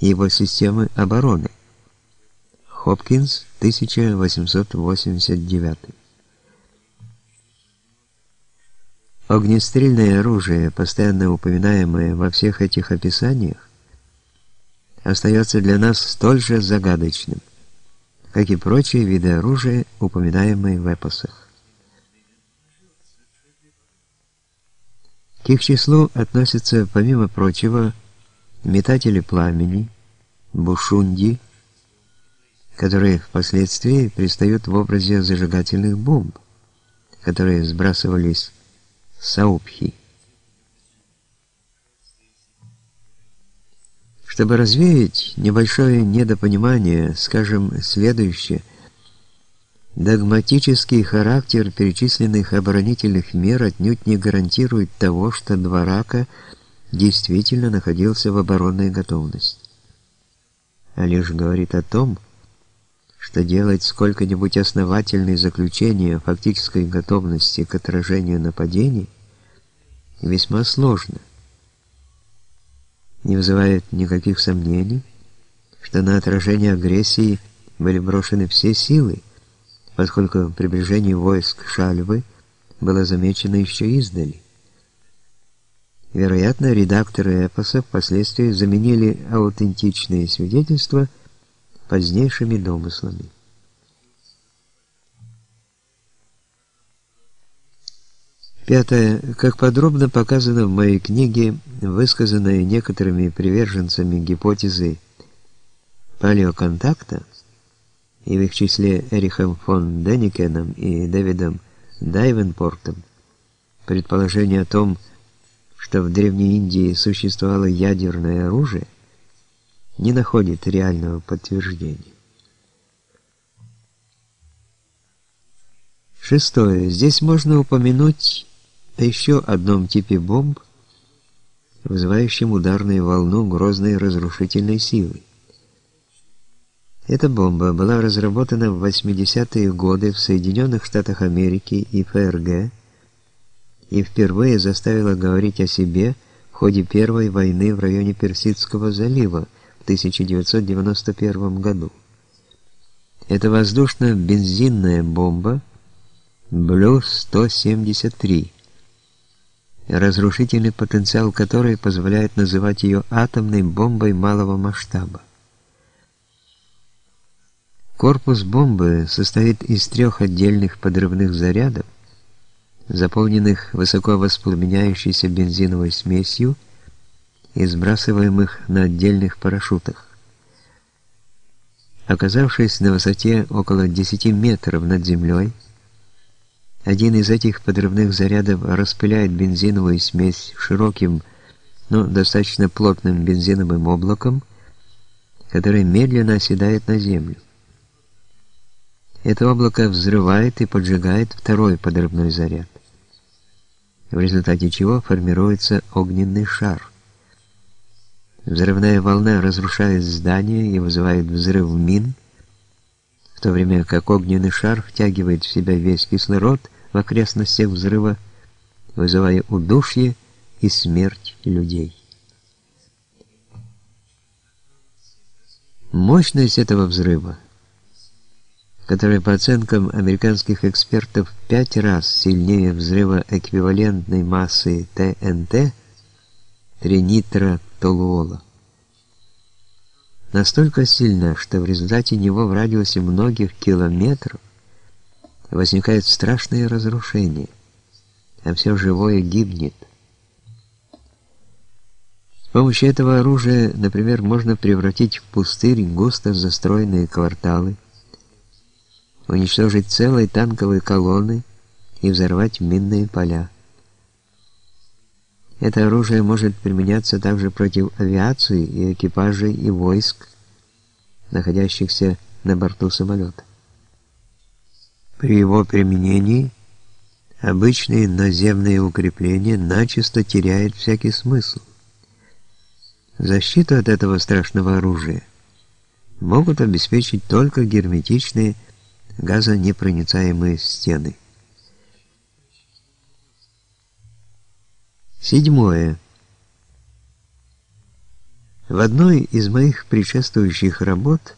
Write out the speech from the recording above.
его системы обороны. Хопкинс, 1889. Огнестрельное оружие, постоянно упоминаемое во всех этих описаниях, остается для нас столь же загадочным, как и прочие виды оружия, упоминаемые в эпосах. К их числу относятся, помимо прочего, метатели пламени, бушунди, которые впоследствии предстают в образе зажигательных бомб, которые сбрасывались саупхи. Чтобы развеять небольшое недопонимание, скажем следующее. Догматический характер перечисленных оборонительных мер отнюдь не гарантирует того, что Дворака действительно находился в оборонной готовности, а лишь говорит о том, что делать сколько-нибудь основательные заключения о фактической готовности к отражению нападений весьма сложно. Не вызывает никаких сомнений, что на отражение агрессии были брошены все силы, поскольку приближение войск Шальвы было замечено еще издали. Вероятно, редакторы эпоса впоследствии заменили аутентичные свидетельства позднейшими домыслами. Пятое. Как подробно показано в моей книге, высказанной некоторыми приверженцами гипотезы палеоконтакта, и в их числе Эрихом фон Деникеном и Дэвидом Дайвенпортом, предположение о том, что в Древней Индии существовало ядерное оружие, не находит реального подтверждения. Шестое. Здесь можно упомянуть о еще одном типе бомб, вызывающем ударную волну грозной разрушительной силы. Эта бомба была разработана в 80-е годы в Соединенных Штатах Америки и ФРГ и впервые заставила говорить о себе в ходе Первой войны в районе Персидского залива 1991 году. Это воздушно-бензинная бомба Блю-173, разрушительный потенциал которой позволяет называть ее атомной бомбой малого масштаба. Корпус бомбы состоит из трех отдельных подрывных зарядов, заполненных высоко воспламеняющейся бензиновой смесью, и сбрасываемых на отдельных парашютах. Оказавшись на высоте около 10 метров над землей, один из этих подрывных зарядов распыляет бензиновую смесь широким, но достаточно плотным бензиновым облаком, которое медленно оседает на землю. Это облако взрывает и поджигает второй подрывной заряд, в результате чего формируется огненный шар – Взрывная волна разрушает здание и вызывает взрыв мин, в то время как огненный шар втягивает в себя весь кислород в окрестностях взрыва, вызывая удушье и смерть людей. Мощность этого взрыва, которая по оценкам американских экспертов в пять раз сильнее взрыва эквивалентной массы ТНТ, тринитро толуола. Настолько сильно, что в результате него в радиусе многих километров возникает страшное разрушение, а все живое гибнет. С помощью этого оружия, например, можно превратить в пустырь густо застроенные кварталы, уничтожить целые танковые колонны и взорвать минные поля. Это оружие может применяться также против авиации и экипажей и войск, находящихся на борту самолета. При его применении обычные наземные укрепления начисто теряют всякий смысл. Защиту от этого страшного оружия могут обеспечить только герметичные газонепроницаемые стены. Седьмое. В одной из моих предшествующих работ